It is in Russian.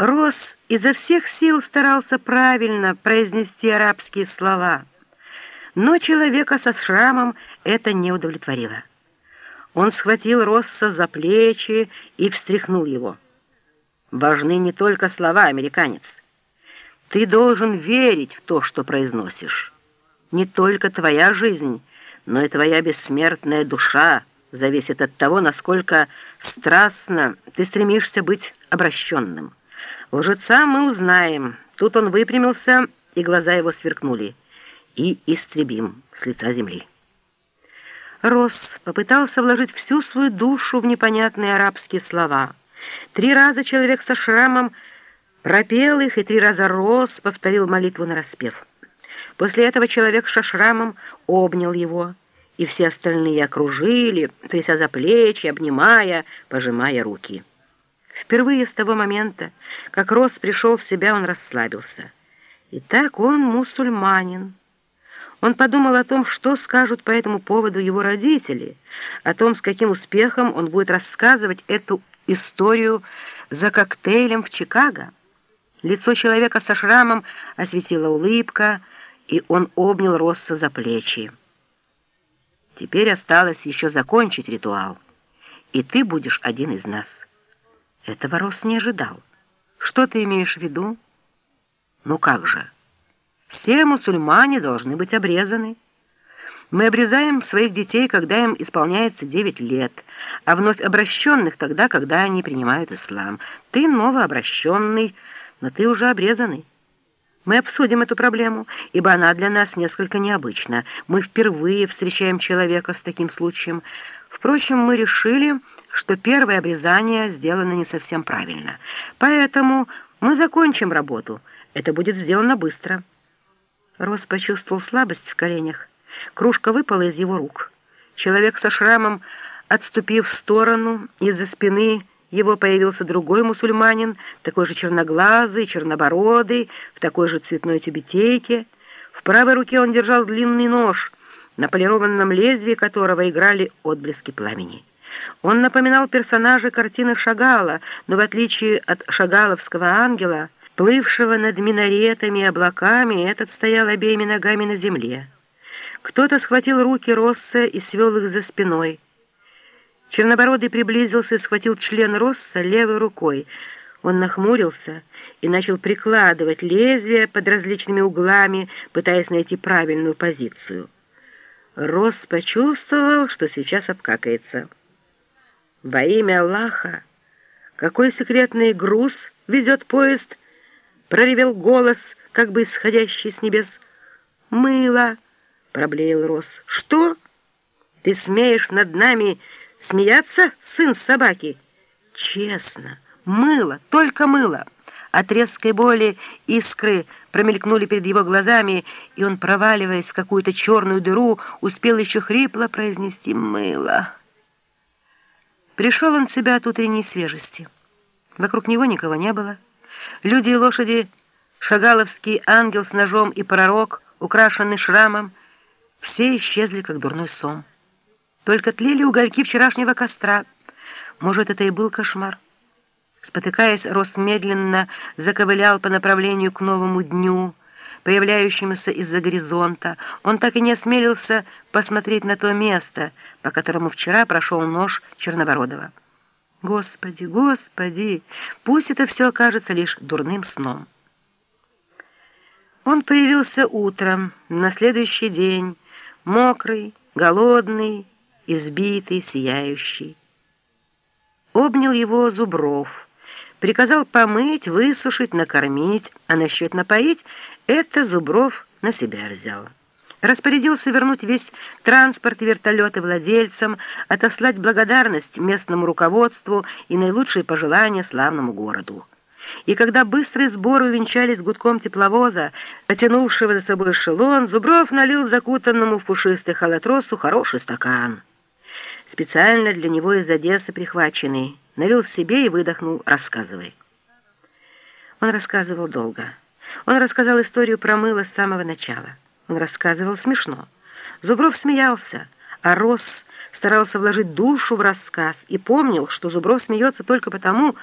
Рос изо всех сил старался правильно произнести арабские слова, но человека со шрамом это не удовлетворило. Он схватил Росса за плечи и встряхнул его. «Важны не только слова, американец. Ты должен верить в то, что произносишь. Не только твоя жизнь, но и твоя бессмертная душа зависит от того, насколько страстно ты стремишься быть обращенным». Лжеца мы узнаем. Тут он выпрямился, и глаза его сверкнули. И истребим с лица земли. Рос попытался вложить всю свою душу в непонятные арабские слова. Три раза человек со шрамом пропел их, и три раза Рос повторил молитву на распев. После этого человек со шрамом обнял его, и все остальные окружили, тряся за плечи, обнимая, пожимая руки. Впервые с того момента, как Рос пришел в себя, он расслабился. Итак, он мусульманин. Он подумал о том, что скажут по этому поводу его родители, о том, с каким успехом он будет рассказывать эту историю за коктейлем в Чикаго. Лицо человека со шрамом осветила улыбка, и он обнял Росса за плечи. Теперь осталось еще закончить ритуал, и ты будешь один из нас. Этого Рос не ожидал. Что ты имеешь в виду? Ну как же? Все мусульмане должны быть обрезаны. Мы обрезаем своих детей, когда им исполняется 9 лет, а вновь обращенных тогда, когда они принимают ислам. Ты новообращенный, но ты уже обрезанный. Мы обсудим эту проблему, ибо она для нас несколько необычна. Мы впервые встречаем человека с таким случаем. Впрочем, мы решили что первое обрезание сделано не совсем правильно. Поэтому мы закончим работу. Это будет сделано быстро». Рос почувствовал слабость в коленях. Кружка выпала из его рук. Человек со шрамом, отступив в сторону, из-за спины его появился другой мусульманин, такой же черноглазый, чернобородый, в такой же цветной тюбетейке. В правой руке он держал длинный нож, на полированном лезвии которого играли отблески пламени. Он напоминал персонажа картины Шагала, но в отличие от шагаловского ангела, плывшего над минаретами и облаками, этот стоял обеими ногами на земле. Кто-то схватил руки Росса и свел их за спиной. Чернобородый приблизился и схватил член Росса левой рукой. Он нахмурился и начал прикладывать лезвие под различными углами, пытаясь найти правильную позицию. Росс почувствовал, что сейчас обкакается. Во имя Аллаха! Какой секретный груз везет поезд? Проревел голос, как бы исходящий с небес. Мыло, проблеял Рос. Что? Ты смеешь над нами смеяться, сын собаки? Честно, мыло, только мыло. От резкой боли искры промелькнули перед его глазами, и он, проваливаясь в какую-то черную дыру, успел еще хрипло произнести «мыло». Пришел он в себя от утренней свежести. Вокруг него никого не было. Люди и лошади, шагаловский ангел с ножом и пророк, украшенный шрамом, все исчезли, как дурной сон. Только тлели угольки вчерашнего костра. Может, это и был кошмар. Спотыкаясь, Рос медленно заковылял по направлению к новому дню, появляющемуся из-за горизонта. Он так и не осмелился посмотреть на то место, по которому вчера прошел нож Черновородова. Господи, Господи, пусть это все окажется лишь дурным сном. Он появился утром, на следующий день, мокрый, голодный, избитый, сияющий. Обнял его Зубров, приказал помыть, высушить, накормить, а насчет напоить это Зубров на себя взял. Распорядился вернуть весь транспорт и вертолеты владельцам, отослать благодарность местному руководству и наилучшие пожелания славному городу. И когда быстрые сборы увенчались гудком тепловоза, потянувшего за собой эшелон, Зубров налил закутанному в пушистый халатросу хороший стакан. Специально для него из Одессы прихваченный. Налил себе и выдохнул, рассказывай. Он рассказывал долго. Он рассказал историю про мыло с самого начала. Он рассказывал смешно. Зубров смеялся, а Росс старался вложить душу в рассказ и помнил, что Зубров смеется только потому,